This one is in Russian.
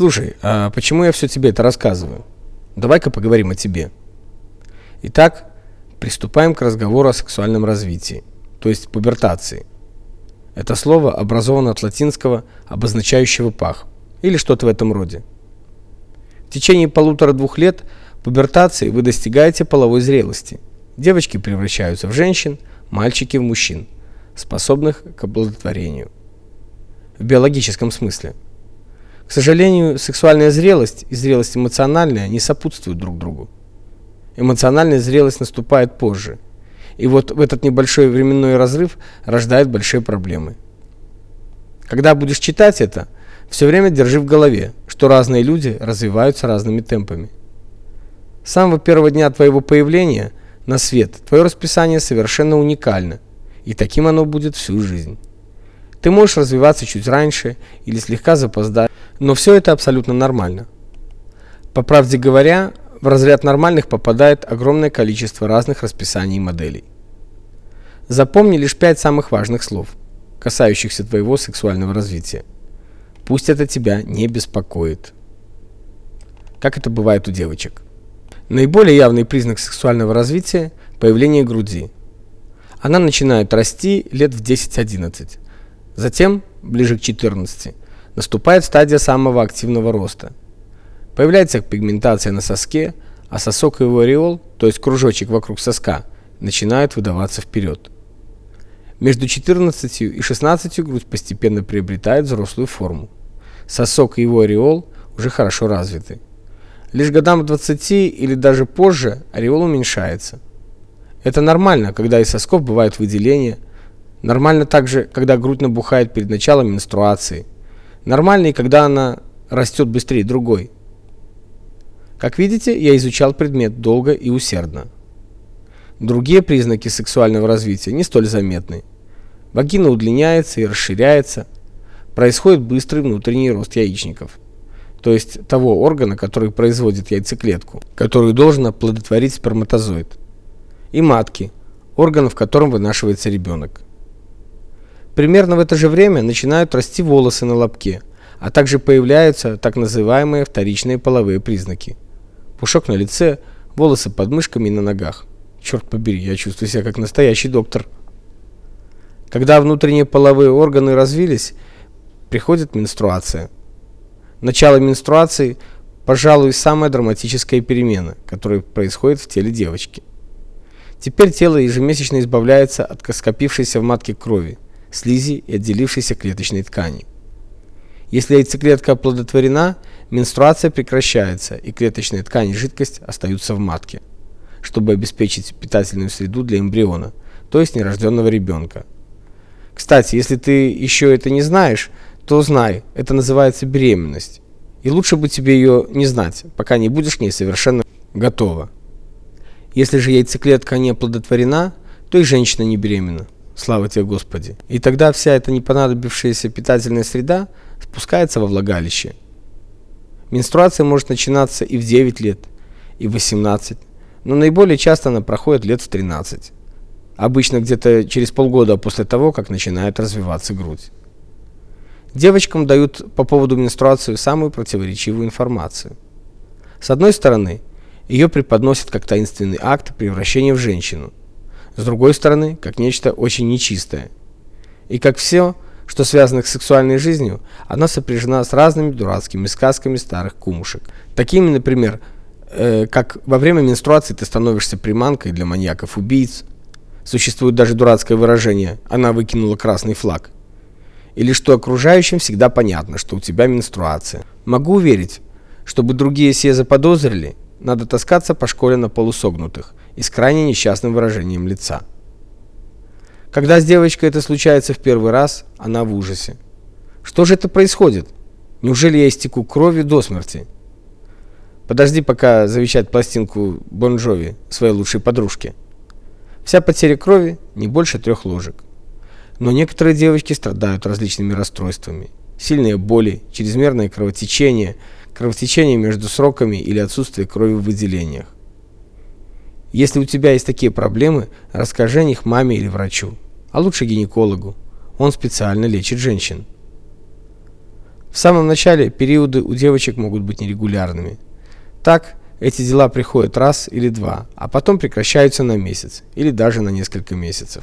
Слушай, а почему я все тебе это рассказываю? Давай-ка поговорим о тебе. Итак, приступаем к разговору о сексуальном развитии, то есть пубертации. Это слово образовано от латинского, обозначающего пах, или что-то в этом роде. В течение полутора-двух лет пубертации вы достигаете половой зрелости. Девочки превращаются в женщин, мальчики в мужчин, способных к оплодотворению. В биологическом смысле. К сожалению, сексуальная зрелость и зрелость эмоциональная не сопутствуют друг другу. Эмоциональная зрелость наступает позже. И вот в этот небольшой временной разрыв рождает большие проблемы. Когда будешь читать это, все время держи в голове, что разные люди развиваются разными темпами. С самого первого дня твоего появления на свет твое расписание совершенно уникально, и таким оно будет всю жизнь. Ты можешь развиваться чуть раньше или слегка запоздать, но все это абсолютно нормально. По правде говоря, в разряд нормальных попадает огромное количество разных расписаний и моделей. Запомни лишь пять самых важных слов, касающихся твоего сексуального развития. Пусть это тебя не беспокоит. Как это бывает у девочек. Наиболее явный признак сексуального развития появление груди. Она начинает расти лет в 10-11. Затем, ближе к 14, наступает стадия самого активного роста. Появляется пигментация на соске, а сосок и его ореол, то есть кружочек вокруг соска, начинают выдаваться вперед. Между 14 и 16 грудь постепенно приобретает взрослую форму. Сосок и его ореол уже хорошо развиты. Лишь годам 20 или даже позже ореол уменьшается. Это нормально, когда из сосков бывают выделения. Нормально также, когда грудь набухает перед началом менструации. Нормально и когда она растет быстрее другой. Как видите, я изучал предмет долго и усердно. Другие признаки сексуального развития не столь заметны. Вагина удлиняется и расширяется. Происходит быстрый внутренний рост яичников. То есть того органа, который производит яйцеклетку, которую должен оплодотворить сперматозоид. И матки, орган, в котором вынашивается ребенок. Примерно в это же время начинают расти волосы на лобке, а также появляются так называемые вторичные половые признаки – Пушок на лице, волосы под мышками и на ногах. Черт побери, я чувствую себя как настоящий доктор. Когда внутренние половые органы развились, приходит менструация. Начало менструации, пожалуй, самая драматическая перемена, которая происходит в теле девочки. Теперь тело ежемесячно избавляется от скопившейся в матке крови, слизи и отделившейся клеточной ткани. Если яйцеклетка оплодотворена, менструация прекращается, и клеточная ткань и жидкость остаются в матке, чтобы обеспечить питательную среду для эмбриона, то есть нерожденного ребенка. Кстати, если ты еще это не знаешь, то знай, это называется беременность. И лучше бы тебе ее не знать, пока не будешь к ней совершенно готова. Если же яйцеклетка не оплодотворена, то и женщина не беременна. Слава тебе, Господи. И тогда вся эта непонадобившаяся питательная среда спускается во влагалище. Менструация может начинаться и в 9 лет, и в 18, но наиболее часто она проходит лет в 13. Обычно где-то через полгода после того, как начинает развиваться грудь. Девочкам дают по поводу менструации самую противоречивую информацию. С одной стороны, ее преподносят как таинственный акт превращения в женщину. С другой стороны, как нечто очень нечистое. И как все, что связано с сексуальной жизнью, она сопряжена с разными дурацкими сказками старых кумушек. Такими, например, э, как во время менструации ты становишься приманкой для маньяков-убийц. Существует даже дурацкое выражение «она выкинула красный флаг». Или что окружающим всегда понятно, что у тебя менструация. Могу уверить, чтобы другие все заподозрили, надо таскаться по школе на полусогнутых и с крайне несчастным выражением лица. Когда с девочкой это случается в первый раз, она в ужасе. Что же это происходит? Неужели я истеку кровью до смерти? Подожди, пока завещать пластинку Бон Джови своей лучшей подружке. Вся потеря крови не больше трех ложек. Но некоторые девочки страдают различными расстройствами. Сильные боли, чрезмерное кровотечение, кровотечение между сроками или отсутствие крови в выделениях. Если у тебя есть такие проблемы, расскажи о них маме или врачу, а лучше гинекологу. Он специально лечит женщин. В самом начале периоды у девочек могут быть нерегулярными. Так, эти дела приходят раз или два, а потом прекращаются на месяц или даже на несколько месяцев.